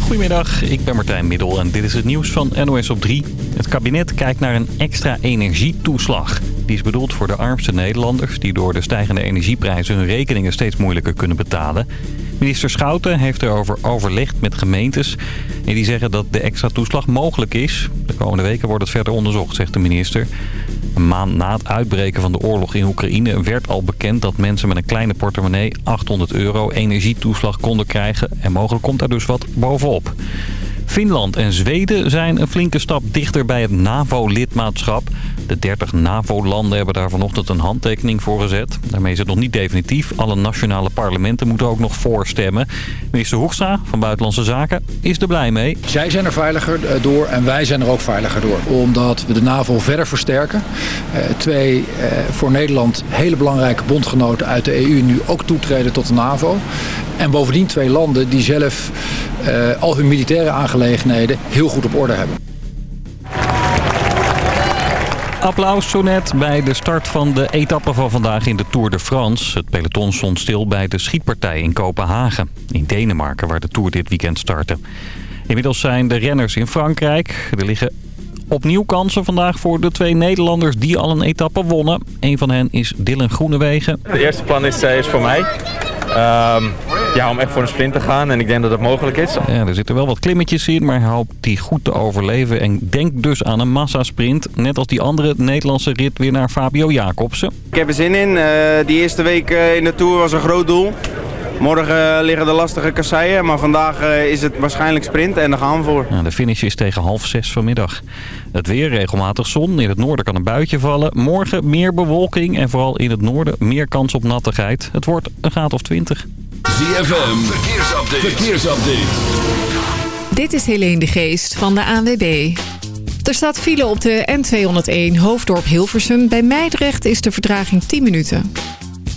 Goedemiddag, ik ben Martijn Middel en dit is het nieuws van NOS op 3. Het kabinet kijkt naar een extra energietoeslag. Die is bedoeld voor de armste Nederlanders... die door de stijgende energieprijzen hun rekeningen steeds moeilijker kunnen betalen. Minister Schouten heeft erover overlegd met gemeentes... en die zeggen dat de extra toeslag mogelijk is. De komende weken wordt het verder onderzocht, zegt de minister. Een maand na het uitbreken van de oorlog in Oekraïne werd al bekend dat mensen met een kleine portemonnee 800 euro energietoeslag konden krijgen. En mogelijk komt daar dus wat bovenop. Finland en Zweden zijn een flinke stap dichter bij het NAVO-lidmaatschap. De 30 NAVO-landen hebben daar vanochtend een handtekening voor gezet. Daarmee is het nog niet definitief. Alle nationale parlementen moeten ook nog voorstemmen. Minister Hoekstra van Buitenlandse Zaken is er blij mee. Zij zijn er veiliger eh, door en wij zijn er ook veiliger door. Omdat we de NAVO verder versterken. Eh, twee eh, voor Nederland hele belangrijke bondgenoten uit de EU nu ook toetreden tot de NAVO. En bovendien twee landen die zelf al hun militaire aangelegenheden heel goed op orde hebben. Applaus zo net bij de start van de etappe van vandaag in de Tour de France. Het peloton stond stil bij de schietpartij in Kopenhagen. In Denemarken, waar de Tour dit weekend startte. Inmiddels zijn de renners in Frankrijk. Er liggen opnieuw kansen vandaag voor de twee Nederlanders die al een etappe wonnen. Een van hen is Dylan Groenewegen. De eerste plan is, is voor mij. Ehm, ja, om echt voor een sprint te gaan. En ik denk dat dat mogelijk is. Ja, er zitten wel wat klimmetjes in, maar hij hoopt die goed te overleven. En denkt dus aan een massasprint. Net als die andere Nederlandse ritwinnaar Fabio Jacobsen. Ik heb er zin in. Uh, die eerste week uh, in de Tour was een groot doel. Morgen eh, liggen de lastige kasseien, maar vandaag is het waarschijnlijk sprint en daar gaan we voor. Ja, de finish is tegen half zes vanmiddag. Het weer, regelmatig zon. In het noorden kan een buitje vallen. Morgen meer bewolking en vooral in het noorden meer kans op nattigheid. Het wordt een graad of 20. ZFM, verkeersupdate. verkeersupdate. Dit is Helene de Geest van de ANWB. Er staat file op de N201 Hoofddorp Hilversum. Bij Meidrecht is de verdraging 10 minuten.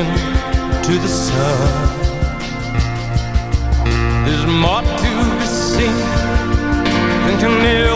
To the sun. There's more to be seen than can ever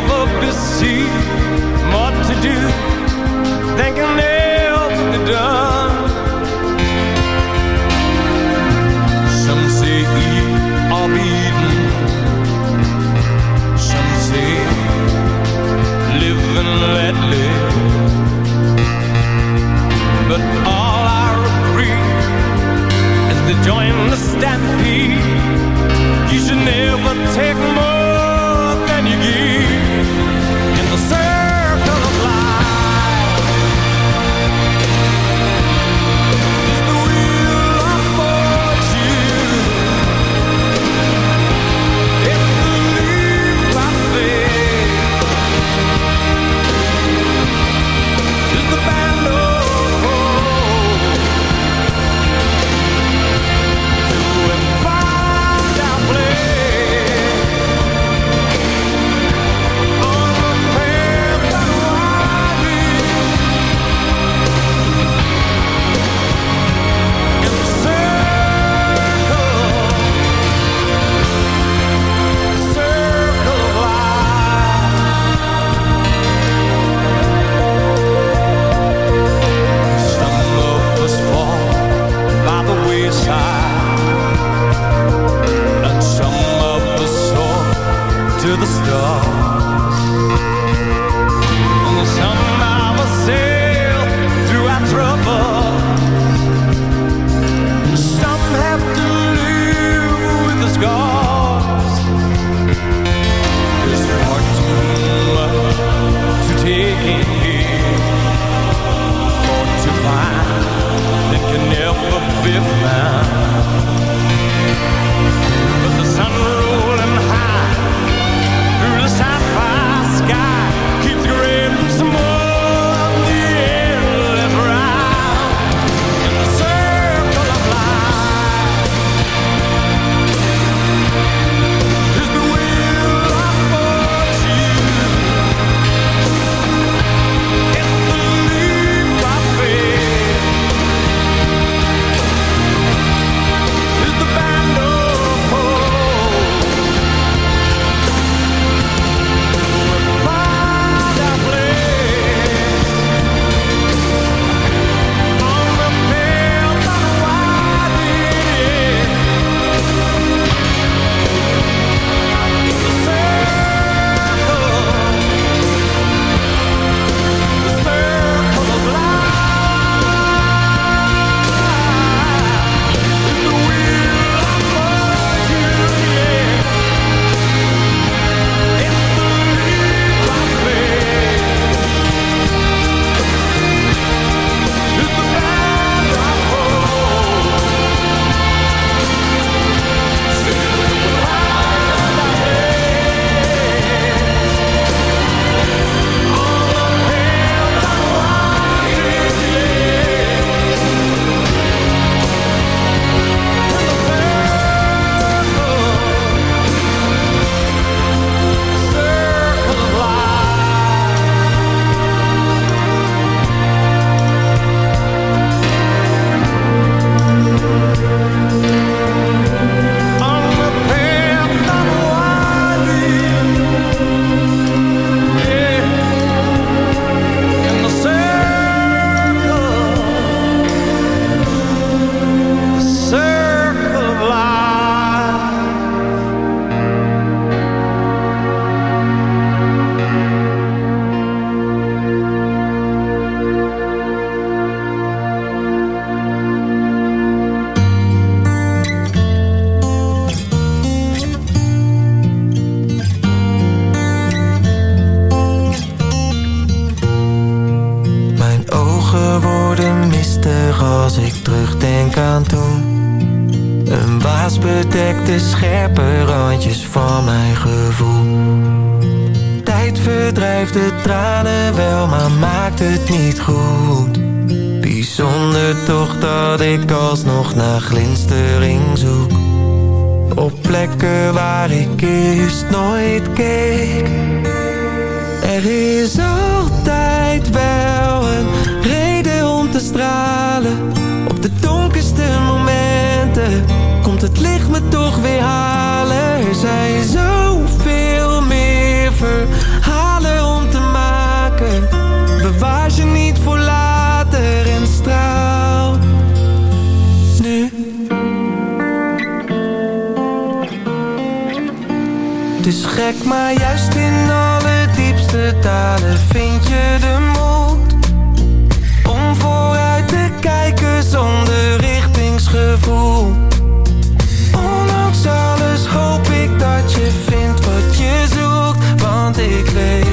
want ik weet,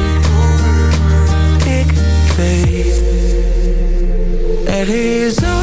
ik weet, er is altijd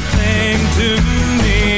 thing to me.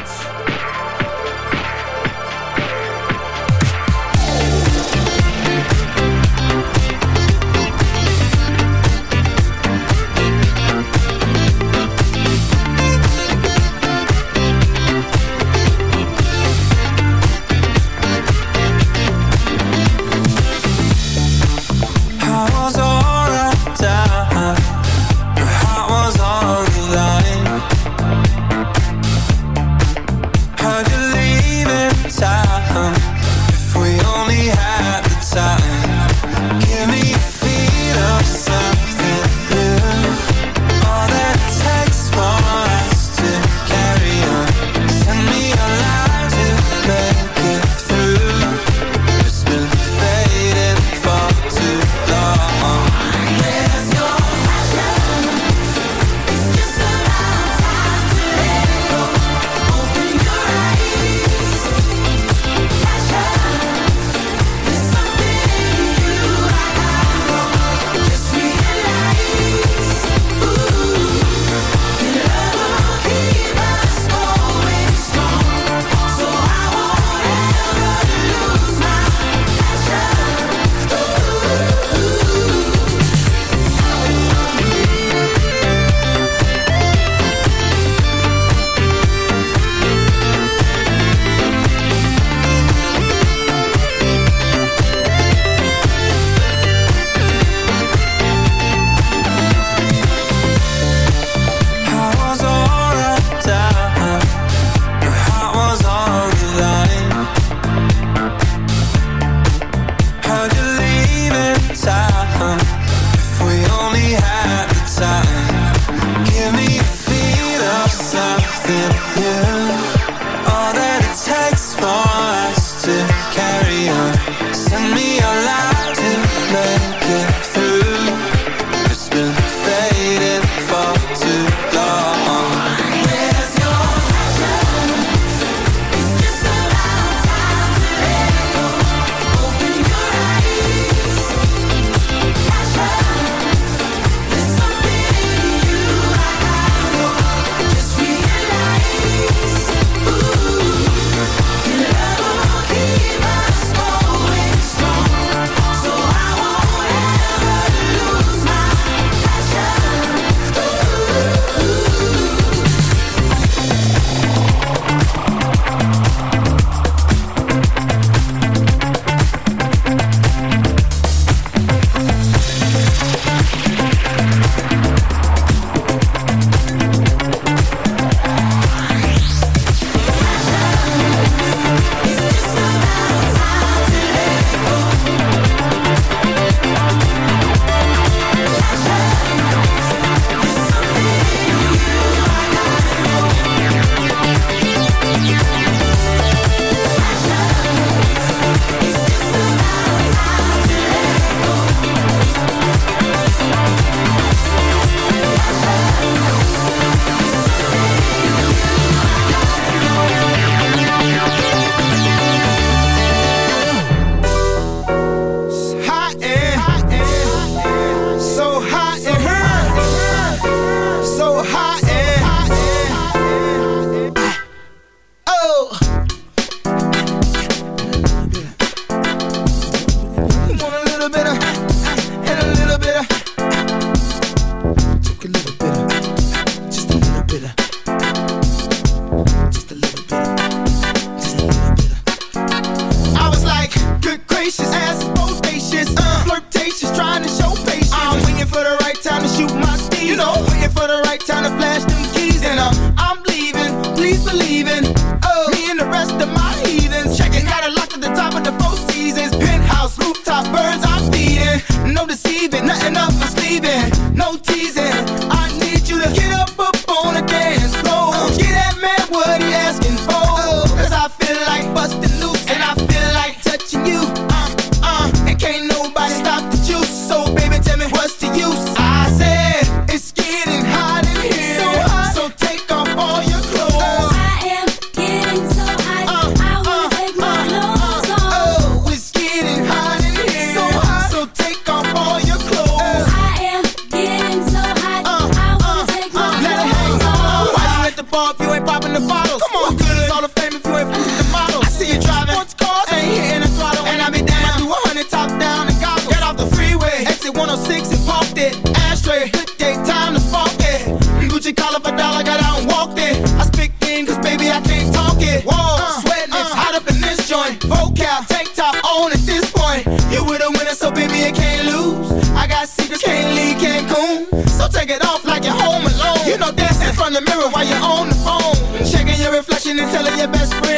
and tell her your best friend.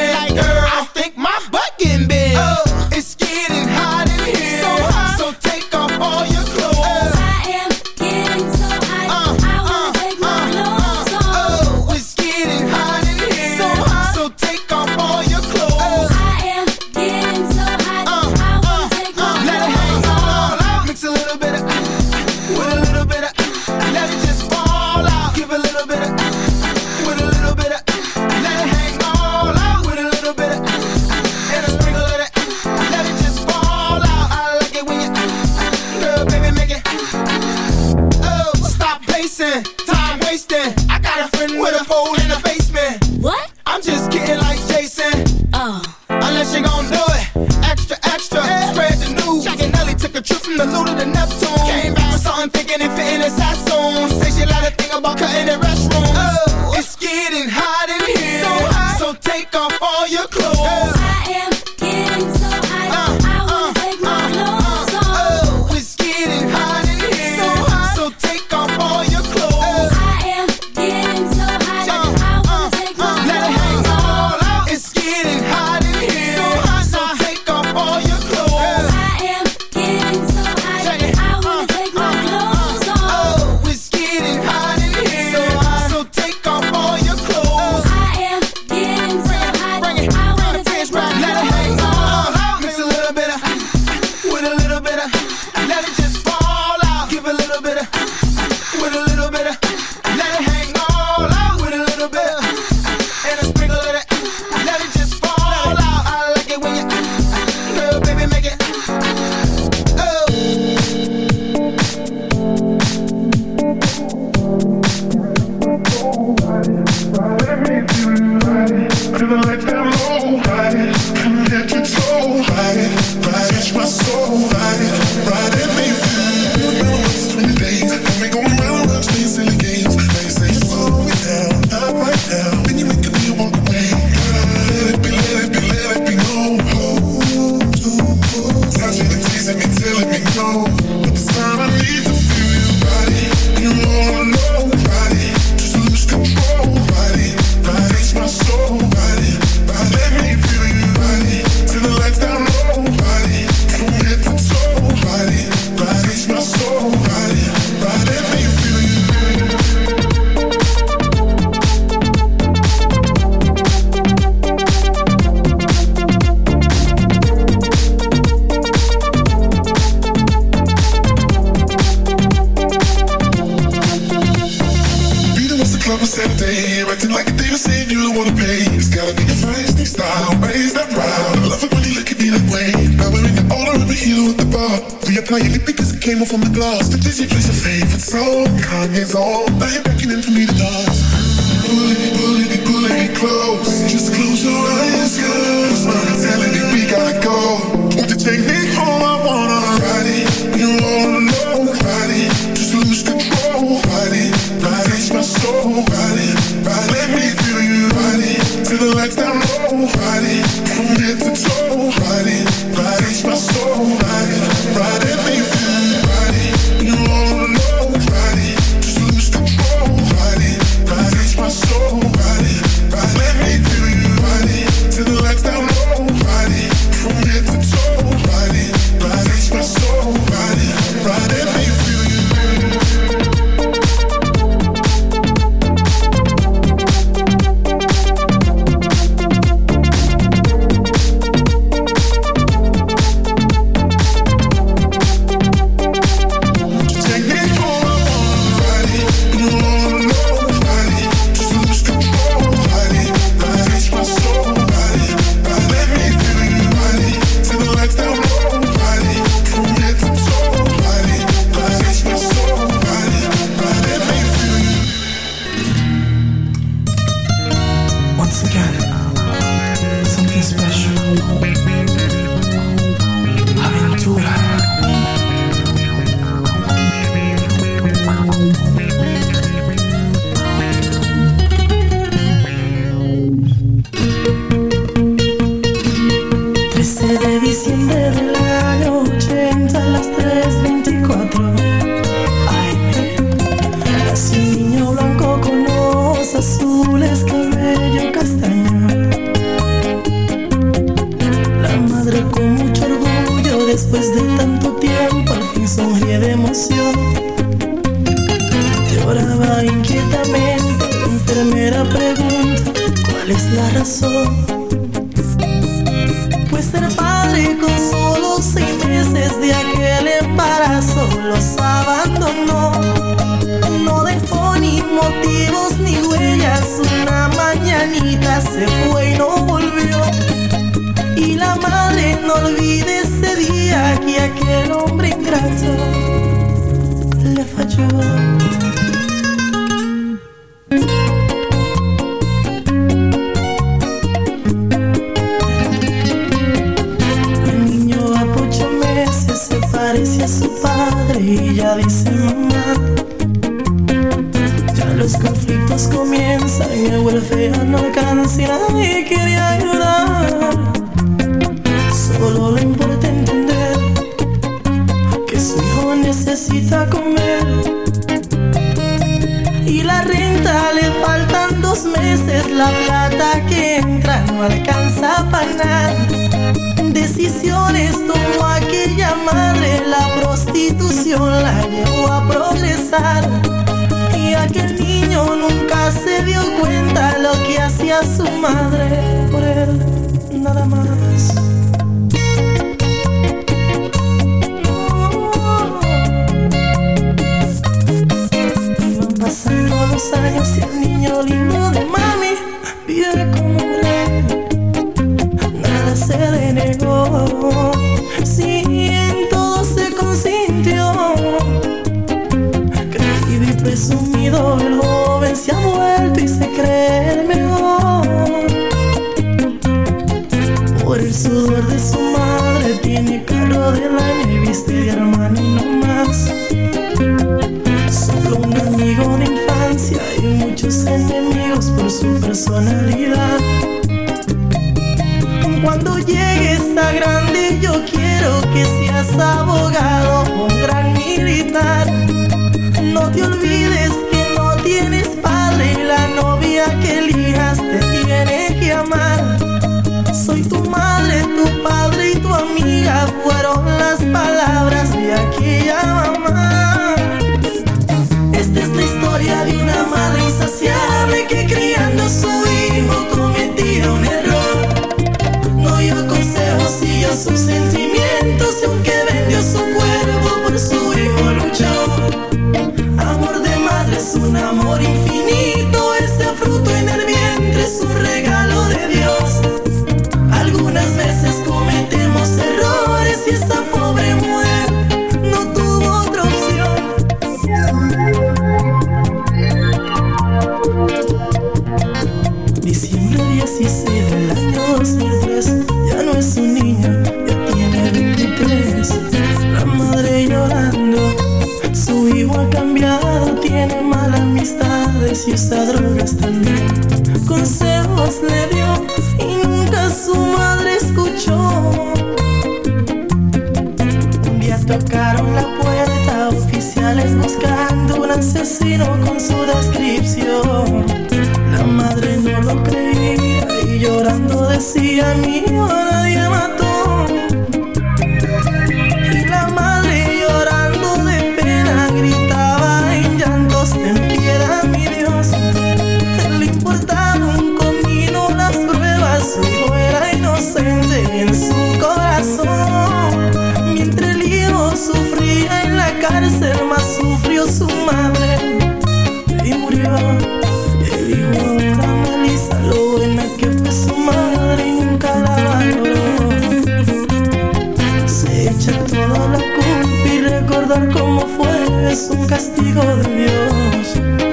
Recordar cómo fue es un castigo de Dios.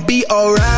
be alright.